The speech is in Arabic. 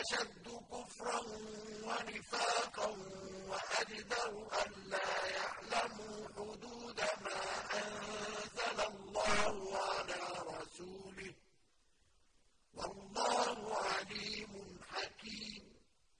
أشد كفرا ونفاقا وأجدر ألا